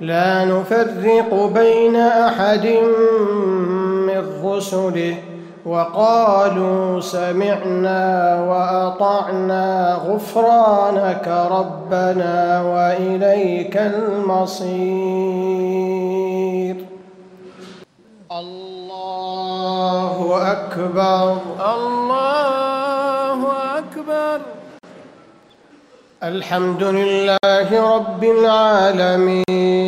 لا نفرق بين أحد من رسله وقالوا سمعنا وأطعنا غفرانك ربنا وإليك المصير. الله أكبر. الله أكبر. الحمد لله رب العالمين.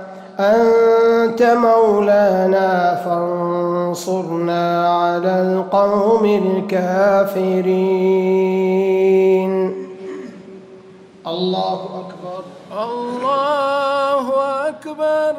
أنت مولانا فانصرنا على القوم الكافرين. الله أكبر. الله أكبر.